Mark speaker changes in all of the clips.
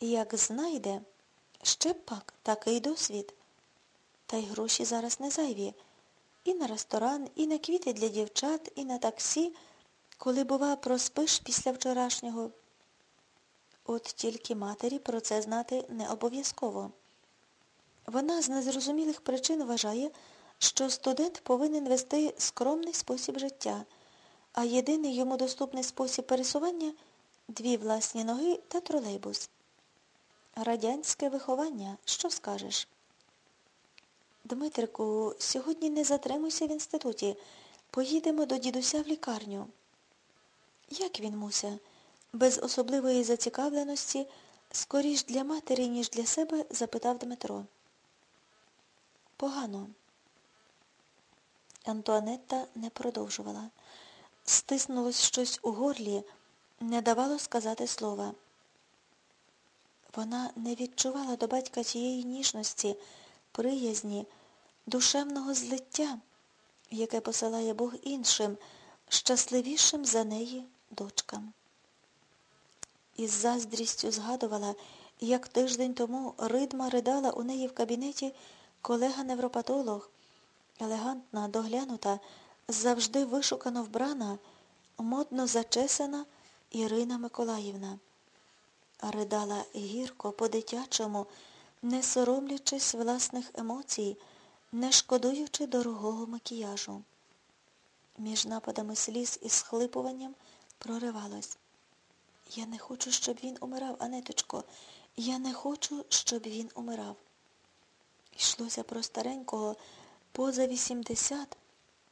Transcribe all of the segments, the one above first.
Speaker 1: Як знайде, ще б пак такий досвід. Та й гроші зараз не зайві. І на ресторан, і на квіти для дівчат, і на таксі, коли, бува, проспиш після вчорашнього. От тільки матері про це знати не обов'язково. Вона з незрозумілих причин вважає, що студент повинен вести скромний спосіб життя, а єдиний йому доступний спосіб пересування дві власні ноги та тролейбус. Радянське виховання, що скажеш? Дмитрику, сьогодні не затримуйся в інституті. Поїдемо до дідуся в лікарню. Як він, Муся? Без особливої зацікавленості, скоріш для матері, ніж для себе, запитав Дмитро. Погано. Антуанетта не продовжувала. Стиснулось щось у горлі, не давало сказати слова. Вона не відчувала до батька тієї ніжності, приязні, душевного злиття, яке посилає Бог іншим, щасливішим за неї дочкам. Із заздрістю згадувала, як тиждень тому ридма ридала у неї в кабінеті колега-невропатолог, елегантна, доглянута, завжди вишукано вбрана, модно зачесана Ірина Миколаївна. Ридала гірко, по-дитячому, не соромлячись власних емоцій, не шкодуючи дорогого макіяжу. Між нападами сліз і схлипуванням проривалось. Я не хочу, щоб він умирав, Анеточко. Я не хочу, щоб він умирав. Йшлося про старенького поза 80,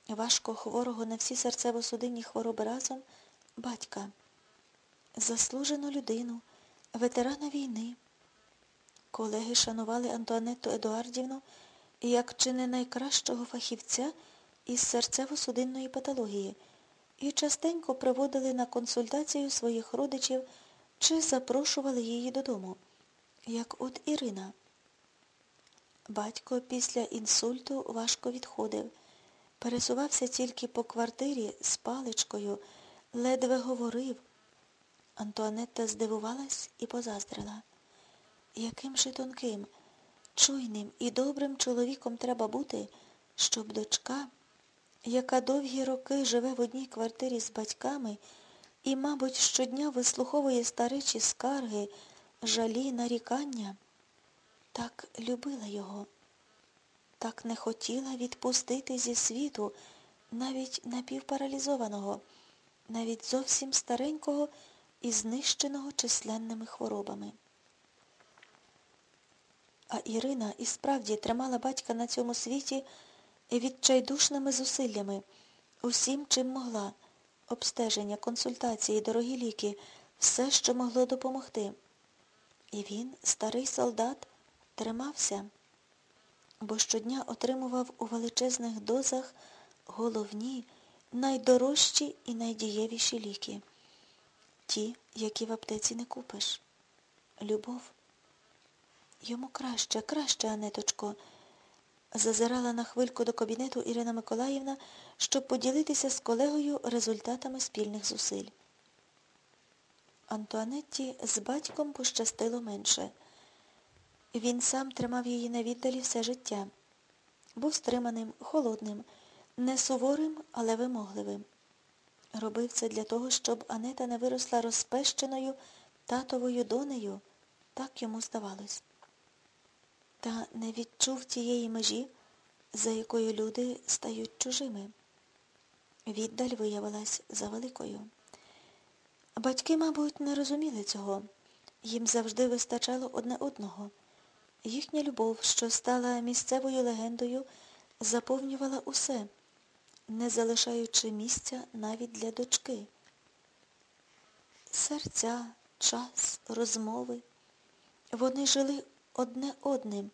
Speaker 1: важко хворого на всі серцево-судинні хвороби разом, батька, заслужену людину, ветерана війни. Колеги шанували Антуанетту Едуардівну як чи не найкращого фахівця із серцево-судинної патології і частенько приводили на консультацію своїх родичів чи запрошували її додому, як от Ірина. Батько після інсульту важко відходив, пересувався тільки по квартирі з паличкою, ледве говорив. Антуанетта здивувалась і позаздрила. Яким же тонким, чуйним і добрим чоловіком треба бути, щоб дочка, яка довгі роки живе в одній квартирі з батьками і, мабуть, щодня вислуховує старечі скарги, жалі, нарікання, так любила його, так не хотіла відпустити зі світу навіть напівпаралізованого, навіть зовсім старенького і знищеного численними хворобами. А Ірина і справді тримала батька на цьому світі відчайдушними зусиллями, усім, чим могла, обстеження, консультації, дорогі ліки, все, що могло допомогти. І він, старий солдат, тримався, бо щодня отримував у величезних дозах головні, найдорожчі і найдієвіші ліки. Ті, які в аптеці не купиш. Любов. Йому краще, краще, Анеточко. Зазирала на хвильку до кабінету Ірина Миколаївна, щоб поділитися з колегою результатами спільних зусиль. Антуанетті з батьком пощастило менше. Він сам тримав її на віддалі все життя. Був стриманим, холодним, не суворим, але вимогливим. Робив це для того, щоб Анета не виросла розпещеною татовою донею, так йому здавалось та не відчув тієї межі, за якою люди стають чужими. Віддаль виявилась завеликою. Батьки, мабуть, не розуміли цього. Їм завжди вистачало одне одного. Їхня любов, що стала місцевою легендою, заповнювала усе, не залишаючи місця навіть для дочки. Серця, час, розмови. Вони жили одне одним,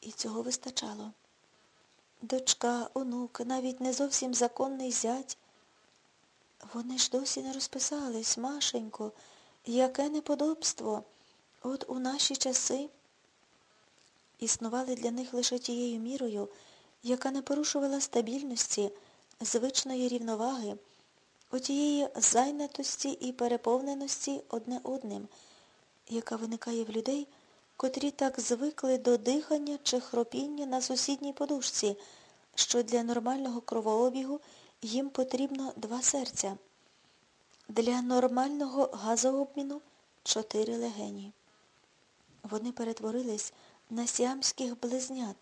Speaker 1: і цього вистачало. Дочка, онук, навіть не зовсім законний зять. Вони ж досі не розписались, Машенько, яке неподобство. От у наші часи існували для них лише тією мірою, яка не порушувала стабільності, звичної рівноваги, отієї зайнятості і переповненості одне одним, яка виникає в людей, котрі так звикли до дихання чи хропіння на сусідній подушці, що для нормального кровообігу їм потрібно два серця. Для нормального газообміну чотири легені. Вони перетворились на сіамських близнят,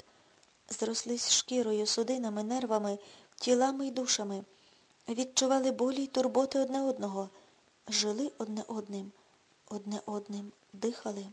Speaker 1: зрослись шкірою, судинами, нервами, тілами й душами, відчували болі й турботи одне одного, жили одне одним, одне одним дихали.